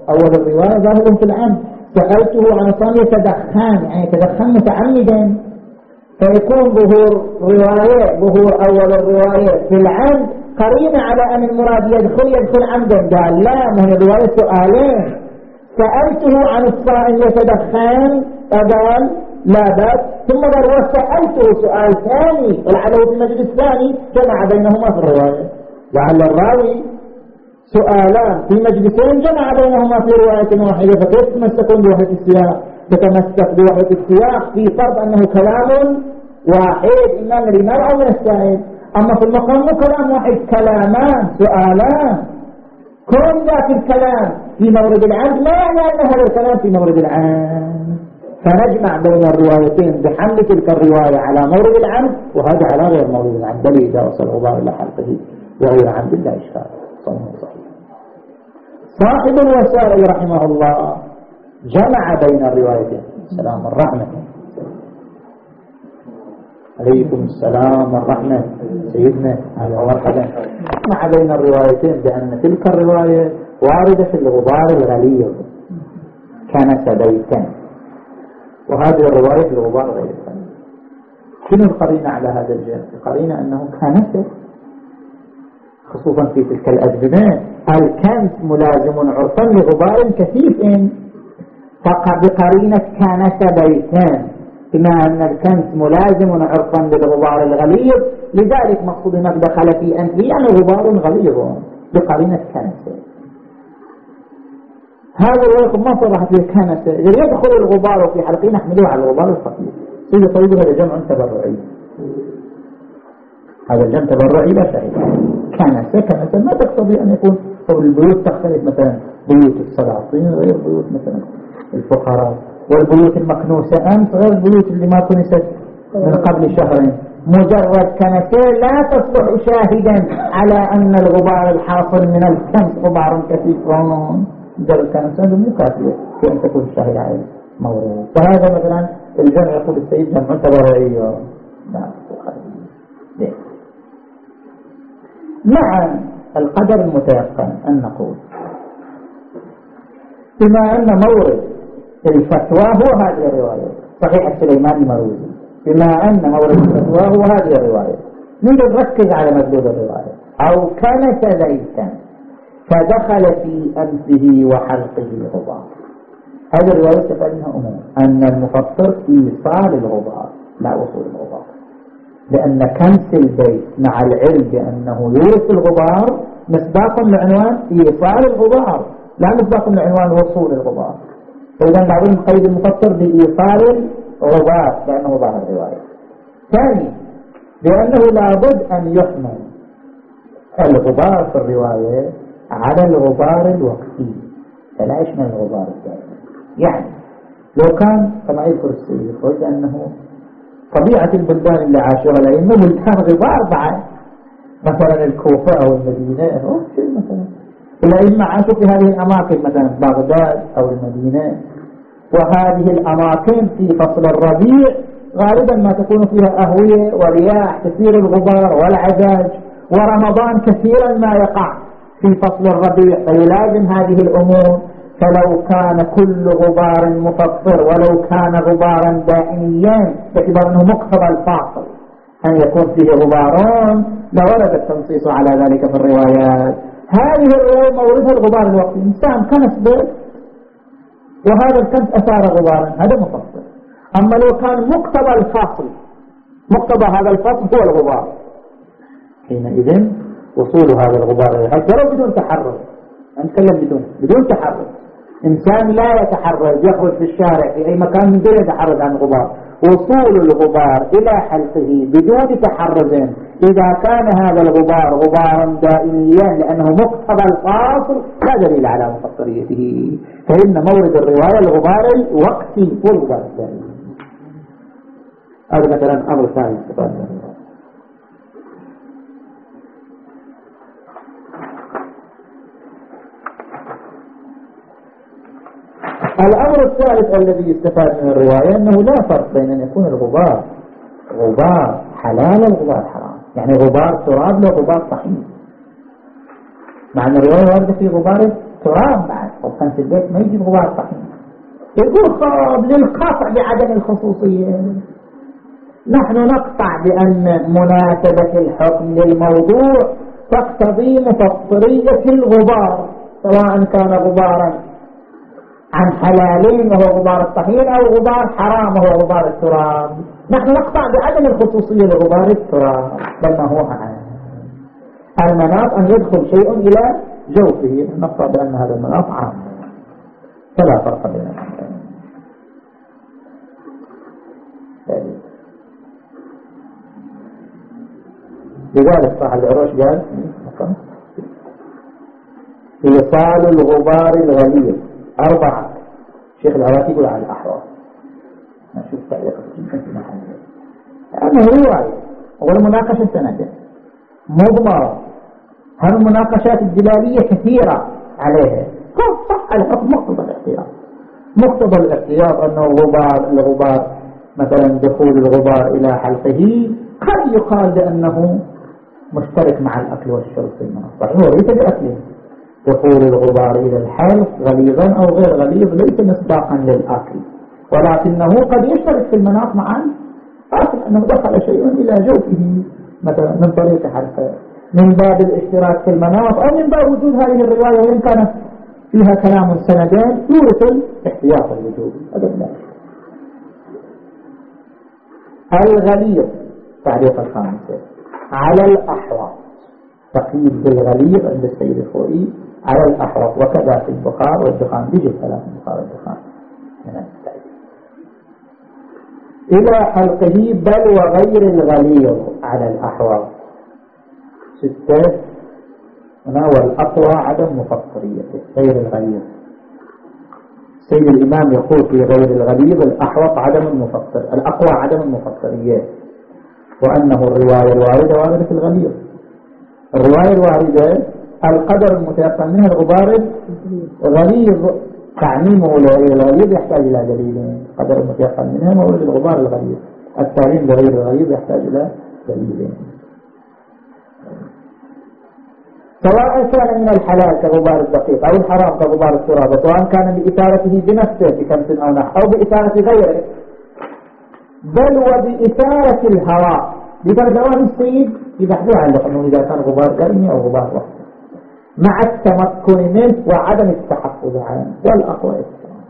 أول الرواية ظاهر في العام. سألته عن صام يتدخن يعني يتدخن متعمدا. فيكون ظهور رواية ظهور أول الرواية في العمد. قرينة على أن المراد يدخل يدخل عمدا. قال لا من الرواية سؤالين. سألته عن الصائم يتدخن فقال لا بأس. ثم قال وسألته سؤال ثاني. ولعله في المجلس الثاني جمع بينهما في الرواية. لعل الراوي سؤالان. في مجلسين جمع بينهما في رواية واحدة فكيف تتمسكون بوحدة السياق؟ تتمسك بوحدة السياق في فرض أنه كلام واحد إما من الإمام أو من السائل أما في المقام مو كلام واحد كلامان سؤالان. كون ذاك الكلام في مورد العام ما يعني أن هذا الكلام في مورد العام. فنجمع بين الروايتين بحمل تلك الرواية على مورد العام وهذا على غير مورد العام. بل إذا وصل الغبار إلى حلقة وغير عمد لا إشكال صحيح صاحب الوسائل رحمه الله. جمع بين الروايتين. السلام الرحمة عليكم السلام الرحمة سيدنا على مرحبا جمع بين الروايتين بأن تلك الرواية واردة في الغبار الغليظ كان بيتا. وهذه الرواية في الغبار غير. الغليظ شنو القرينة على هذا الجهة؟ القرينة أنه كان خصوصا في تلك الأزمنة الكنس ملازم عرفا لغبار كثيف. بقرينة كانت بيتان. بما أن الكنس ملازم عرفا للغبار الغليظ لذلك مقصود ما دخل في أنفه يعني غبار غليظ بقرينة كنس هذا الوقت ما صرحت بالكنس إذا يدخل الغبار في حلقين نحمله على الغبار الخفيف سيدي طيب هذا جمع تبرعي. هذا الجمع تبرعي لا شيء. كنس كنس ما تقتضي أن يكون البيوت تختلف مثلا. بيوت السلاطين غير بيوت مثلا. الفقراء. والبيوت المكنوسة. أمس غير البيوت اللي ما كنست من قبل شهرين. مجرد كنسة لا تصبح شاهدا على أن الغبار الحاصل من الكنس غبار كثيف مجرد كنسة مو كافية. في أن تكون شاهد عليه مورود فهذا مثلا الجمع يقول السيد جمع تبرعي نعم مع القدر المتيقن أن نقول بما أن مورد الفتوى هو هذه الرواية. صحيح السليمان المروزي. بما أن مورد الفتوى هو هذه الرواية. نريد نركز على مدلول الرواية. أو كنس ليسا فدخل في أنفه وحلقه الغبار. هذه الرواية تفعلها أمور. أن المفطر إيصال الغبار لا وصول الغبار. لأن كنس البيت مع العلم بأنه يورث الغبار مصداق لعنوان إيصال الغبار. لا مصداق لعنوان وصول الغبار. فإذا بعضهم قيد المفطر بإيصال الغبار لأنه ظاهر الرواية. ثاني لأنه لابد أن يحمل الغبار في الرواية على الغبار الوقتي. فلا يشمل الغبار الدائم يعني لو كان يذكر السيد يقول أنه طبيعة البلدان اللي عاشوها الأئمة بلدان غبار بعد مثلا الكوفة أو المدينة أو مثلا. الأئمة عاشوا في هذه الأماكن مثلا بغداد أو المدينة. وهذه الأماكن في فصل الربيع غالبا ما تكون فيها أهوية ورياح كثير الغبار والعجاج ورمضان كثيرا ما يقع في فصل الربيع فيلازم هذه الأمور. فلو كان كل غبار مفطر ولو كان غبارا دائميا باعتبار أنه مقتضى الفاصل أن يكون فيه غبارون لورد التنصيص على ذلك في الروايات. هذه الرواية موردها الغبار الوقتي إنسان كنس بيت وهذا الكنس أثار غبارا. هذا مفطر أما لو كان مقتضى الفاصل مقتضى هذا الفصل هو الغبار. حينئذ وصول هذا الغبار حتى لو بدون تحرك نتكلم بدون بدون تحرك إنسان لا يتحرز يخرج في الشارع في أي مكان من دون يتحرز عن الغبار وصول الغبار إلى حلقه بدون تحرز إذا كان هذا الغبار غبارا دائميا لأنه مقتضى الفاصل لا دليل على مفطريته. فإن مورد الرواية الغبار الوقتي والغبار الدائمي هذا مثلا أمر ثاني الأمر الثالث الذي يستفاد من الرواية أنه لا فرق بين أن يكون الغبار غبار حلال والغبار حرام. يعني غبار تراب له غبار طحين. مع أن الرواية واردة في غبار التراب بعد. وكان في البيت ما يجي غبار طحين. يقول خاب للقطع بعدم الخصوصية. نحن نقطع بأن مناسبة الحكم للموضوع تقتضي مفطرية الغبار سواء كان غبارا عن حلالين وهو غبار الطحين أو غبار حرام وهو غبار التراب. نحن نقطع بعدم الخصوصية لغبار التراب بل ما هو عام المناط أن يدخل شيء إلى جوفه نقطع بأن هذا المناط عام. فلا فرق بين لذلك صاحب العروش قال إيصال الغبار الغليظ. أربعة. شيخ العراقي يقول على الأحرار. نشوف تعليق. في محله لأنه رواية والمناقشة سنة مضمرة. هم المناقشات الدلالية كثيرة عليها؟ صح الحكم مقتضى الاحتياط مقتضى الاحتياط أنه الغبار الغبار مثلا دخول الغبار إلى حلقه قد يقال بأنه مشترك مع الأكل والشرب في المنصة هو ليس بأكله دخول الغبار إلى الحلق غليظا أو غير غليظ ليس مصداقا للأكل. ولكنه قد يشترك في المناط معا. لكن أنه دخل شيء إلى جوفه مثلا من طريق حلقه من باب الاشتراك في المناط أو من باب وجود هذه الرواية وإن كانت فيها كلام سندان يورث الاحتياط هذا الناس الغليظ تعليق الخامسة على الأحوط. تقييد بالغليظ عند السيد الخوئي. على الأحوط وكذا في البخار والدخان بيجي الكلام البخار والدخان. من إلى حلقه بل وغير الغليظ على الأحوط ستة هنا والأقوى عدم مفطريته غير الغليظ. سيد الإمام يقول في غير الغليظ الأحوط عدم المفطر الأقوى عدم المفطرية. وأنه الرواية الواردة واردة في الغليظ. الرواية الواردة القدر المتيقن منها الغبار الغليظ تعميمه للغليظ يحتاج إلى دليل. القدر المتيقن منها مولد الغبار الغليظ التعليم بغير الغليظ يحتاج إلى دليل. سواء كان من الحلال كغبار الدقيق أو الحرام كغبار التراب سواء كان بإثارته بنفسه بكمس أو نحو أو بإثارة غيره. بل وبإثارة الهواء. ببردوان الصيد يبحثوا عن أنه إذا كان غبار كرمي أو غبار وحده. مع التمكن منه وعدم التحفظ عنه. والأقوى السلام